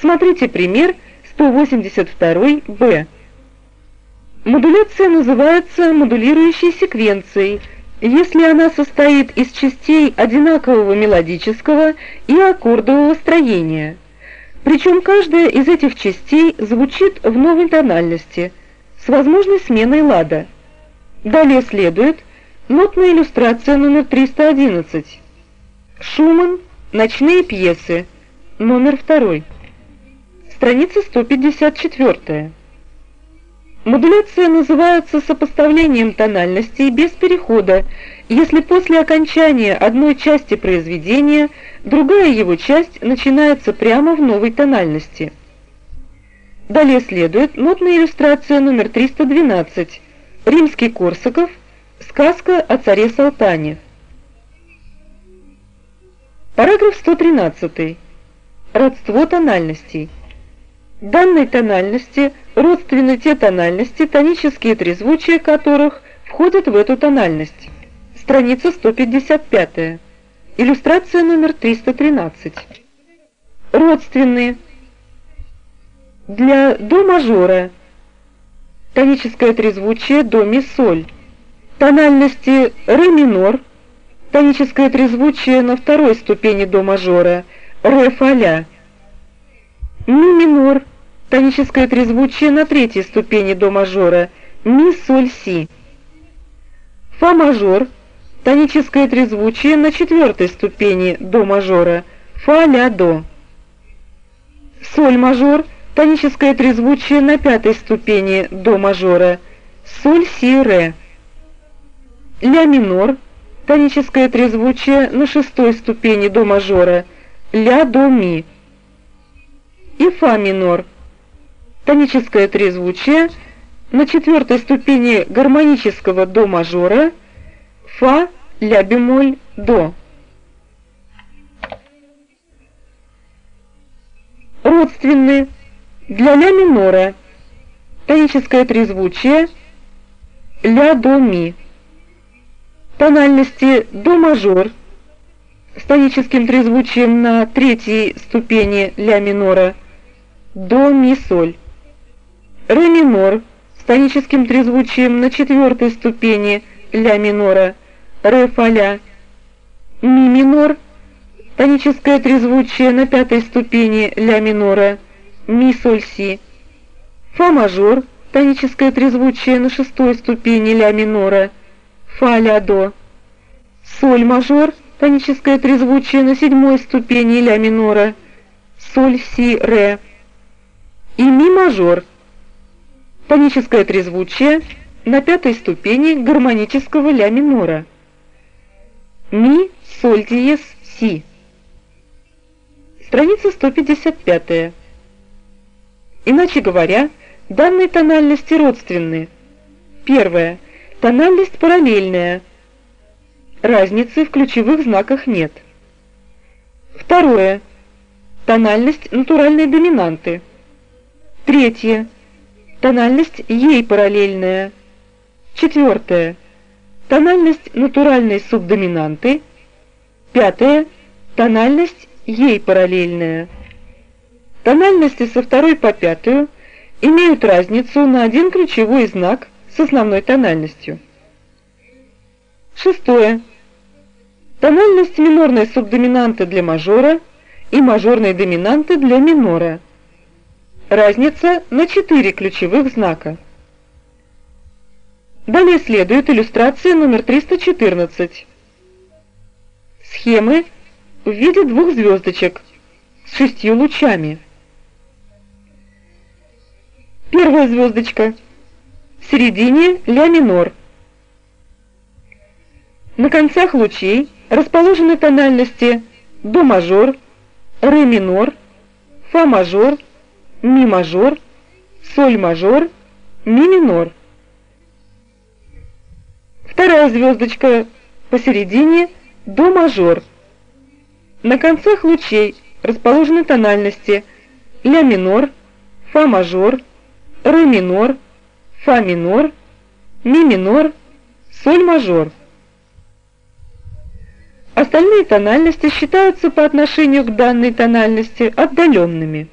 Смотрите пример 182-Б. Модуляция называется модулирующей секвенцией, если она состоит из частей одинакового мелодического и аккордового строения. Причем каждая из этих частей звучит в новой тональности с возможной сменой лада. Далее следует нотная иллюстрация номер 311. Шуман «Ночные пьесы», номер 2. Страница 154. Модуляция называется сопоставлением тональностей без перехода, если после окончания одной части произведения другая его часть начинается прямо в новой тональности. Далее следует нотная иллюстрация номер 312. Римский Корсаков. Сказка о царе Салтане. Параграф 113. Родство тональностей. Данной тональности родственны те тональности, тонические трезвучия которых входят в эту тональность. Страница 155. Иллюстрация номер 313. Родственные. Для до мажора тоническое трезвучие до ми соль. Тональности ре минор, тоническое трезвучие на второй ступени до мажора, ре фа ля. Ми минор, тоническое трезвучие на третьей ступени до мажора, ми соль си. Фа мажор, тоническое трезвучие на четвертой ступени до мажора, фа ля до. Соль мажор, тоническое трезвучие на пятой ступени до мажора, соль си ре. Ля минор, тоническое трезвучие на шестой ступени до мажора, ля до ми. И фа минор, тоническое трезвучие на четвертой ступени гармонического до мажора, фа, ля бемоль, до. Родственные для ля минора. Тоническое трезвучие ля до ми. Тональности до мажор с тоническим трезвучием на третьей ступени ля минора, до ми соль. Ре минор с тоническим трезвучием на четвертой ступени ля минора, ре фа ля. Ми минор, тоническое трезвучие на пятой ступени ля минора, ми соль си. Фа мажор, тоническое трезвучие на шестой ступени ля минора, фа ля до. Соль мажор, тоническое трезвучие на седьмой ступени ля минора, соль си ре. И ми мажор, тоническое трезвучие на пятой ступени гармонического ля минора. Ми, соль диез, си. Страница 155. Иначе говоря, данные тональности родственны. Первое. Тональность параллельная. Разницы в ключевых знаках нет. Второе. Тональность натуральной доминанты. Третье. Тональность ей параллельная. Четвертое. Тональность натуральной субдоминанты. Пятое. Тональность ей параллельная. Тональности со второй по пятую имеют разницу на один ключевой знак – с основной тональностью. Шестое. Тональность минорной субдоминанты для мажора и мажорной доминанты для минора. Разница на четыре ключевых знака. Далее следует иллюстрация номер 314. Схемы в виде двух звездочек с шестью лучами. Первая звездочка – в середине ля минор. На концах лучей расположены тональности до мажор, ре минор, фа мажор, ми мажор, соль мажор, ми минор. Вторая звездочка посередине до мажор. На концах лучей расположены тональности ля минор, фа мажор, ре минор, фа минор, ми минор, соль мажор. Остальные тональности считаются по отношению к данной тональности отдаленными.